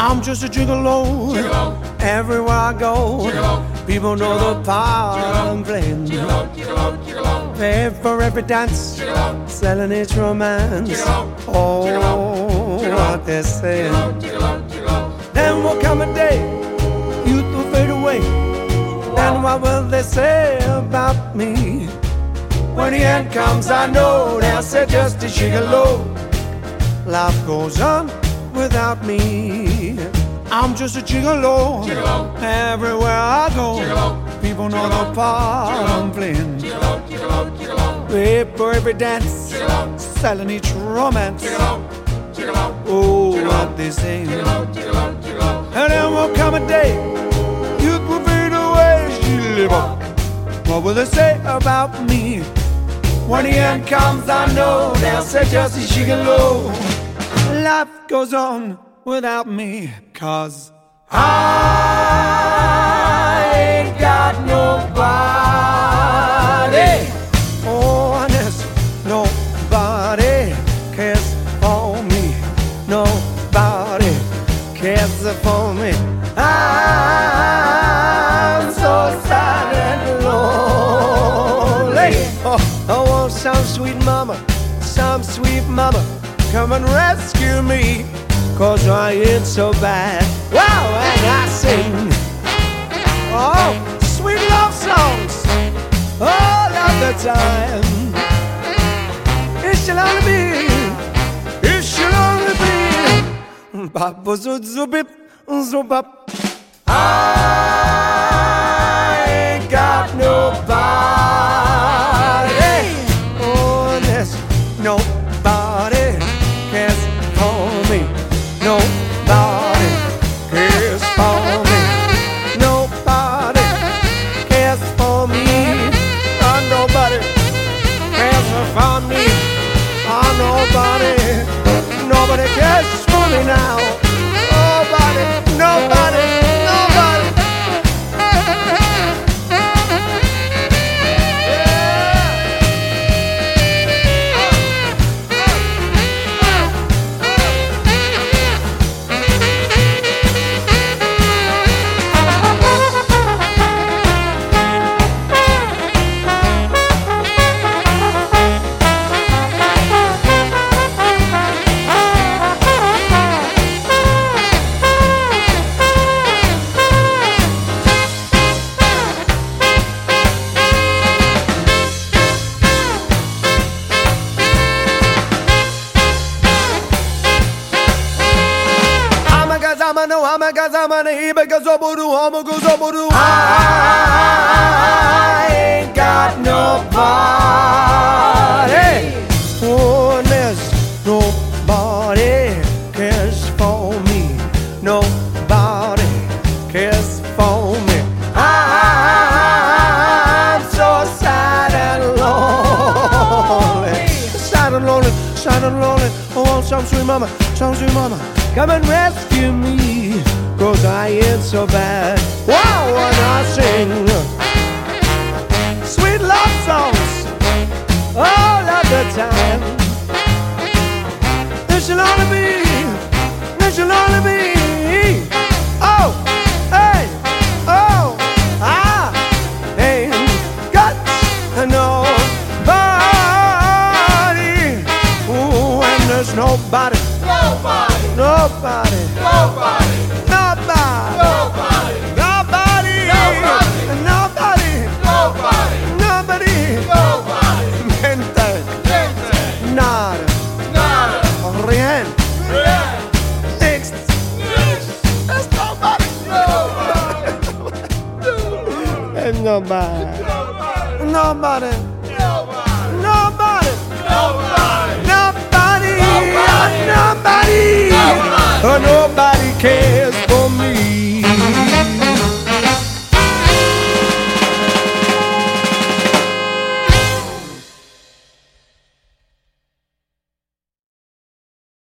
I'm just a gigolo. Gigolo. Everywhere I go, Gigolo. people know the part I'm playing. Gigolo, gigolo, gigolo. Pay for every dance, Gigolo. selling its romance. Gigolo. Oh, Gigolo. what they're saying. Gigolo, gigolo. Then will come a day, youth will fade away. Then what will they say about me? When the end comes, I know they'll say just a gigolo. Life goes on without me. I'm just a gigolo. Gigolo. Everywhere I go, Gigolo. people know the part I'm playing. Gigolo, gigolo, gigolo. Pay for every dance, Gigolo. selling each romance. Gigolo, gigolo. Oh, what they say. Gigolo, gigolo, gigolo. And then will come a day, youth will fade away. Up. What will they say about me? When the end comes, I know they'll say just a low. Life goes on without me, cause I ain't got nobody. Honest, nobody cares for me. Nobody cares for me. I'm so sad and lonely. Oh, I want some sweet mama, some sweet mama, come and rescue me. Cause I ain't so bad. Wow, and I sing. Oh, sweet love songs all of the time. It shall only be, it shall only be. Papa zubip, zubap. I ain't nobody, cares for me now. Amagazamano, amagazamana, ibagazoboru, homogozoboru. I ain't got nobody. Oh, there's nobody cares for me. Nobody cares for me. I'm so sad and lonely. Sad and lonely, sad and lonely. Want some sweet mama, some sweet mama. Come and rescue me, ain't so bad. Wow, when I sing sweet love songs all of the time. There shall only be, there shall only be. Oh, hey, oh, I ain't got nobody. Ooh, and there's Nobody, nobody, nobody, nobody, nobody, nobody,